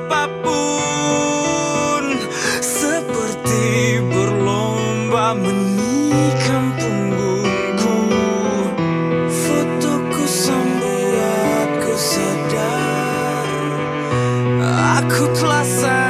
apa pun Seperti berlomba menikam punggungku. Fotoku membuatku sadar Aku telah sadar.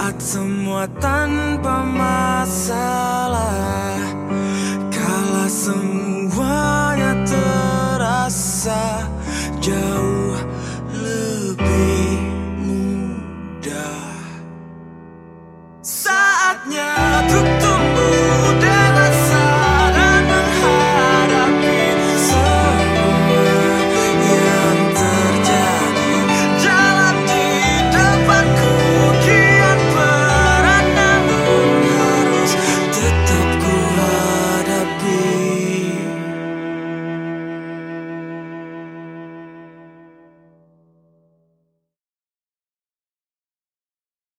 saat semua tanpa masalah. Kala semua